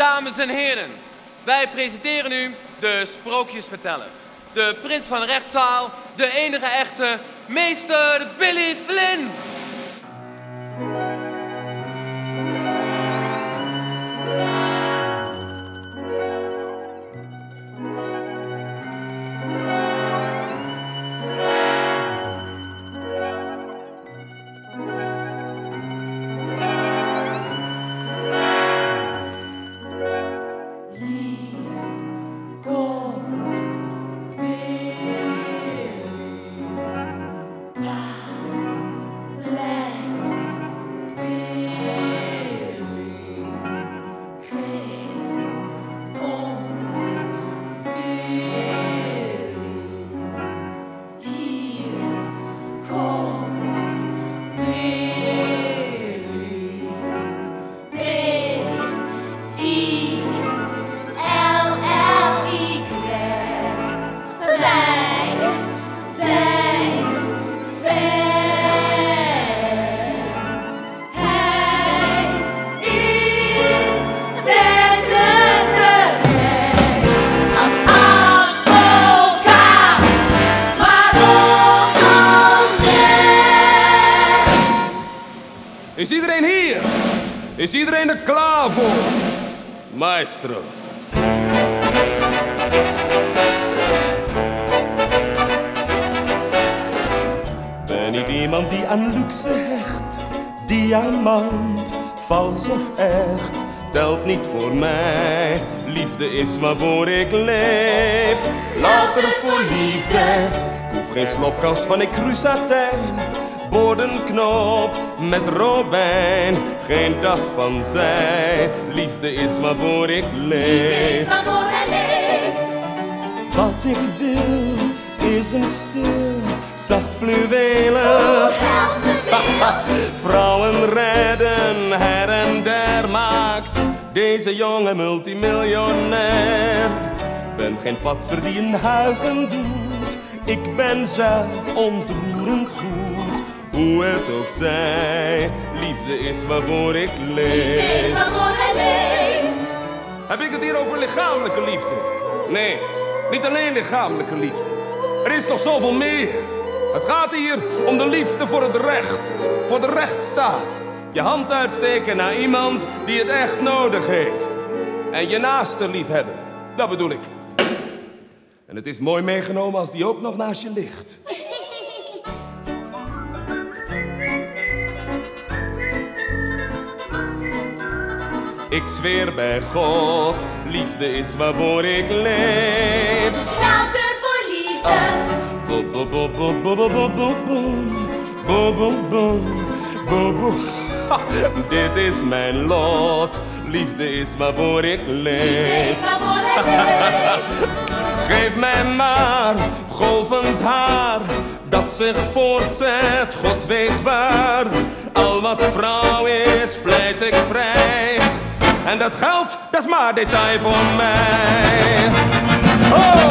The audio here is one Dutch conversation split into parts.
dames en heren. Wij presenteren u de sprookjesverteller. De prins van de rechtszaal, de enige echte meester Billy Flynn. Is iedereen hier? Is iedereen er klaar voor? Maestro. Ben niet iemand die aan luxe hecht. Diamant, vals of echt, telt niet voor mij. Liefde is waarvoor ik leef. Louter voor liefde. Ik hoef geen slopkast van ik satijn. Bordenknop met robijn. Geen das van zij. Liefde is waarvoor ik leef. Wat ik wil is een stil, zacht fluwelen. Vrouwen redden her en der maakt deze jonge multimiljonair. Ben geen patser die in huizen doet, ik ben zelf ontroerend goed. Hoe het ook zij, liefde is waarvoor ik Is leef. waarvoor hij leeft. Heb ik het hier over lichamelijke liefde? Nee, niet alleen lichamelijke liefde. Er is nog zoveel meer. Het gaat hier om de liefde voor het recht, voor de rechtsstaat. Je hand uitsteken naar iemand die het echt nodig heeft. En je naaste lief hebben, dat bedoel ik. En het is mooi meegenomen als die ook nog naast je ligt. Ik zweer bij God, liefde is waarvoor ik leef. Louter voor liefde. Bo bo bo bo bo bo bo bo bo bo bo bo bo Dit is mijn lot, liefde is waarvoor ik leef. Geef mij maar golvend haar dat zich voortzet, God weet waar. Al wat vrouw is, pleit ik vrij. En dat geld, dat is maar detail voor mij. Oh,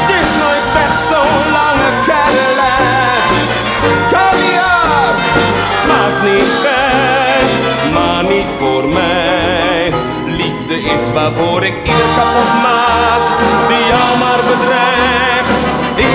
het is nooit weg zo'n lange Cadillac. Caviar smaakt niet gek, maar niet voor mij. Liefde is waarvoor ik ieder kapot maak, die jou maar bedreigt. Ik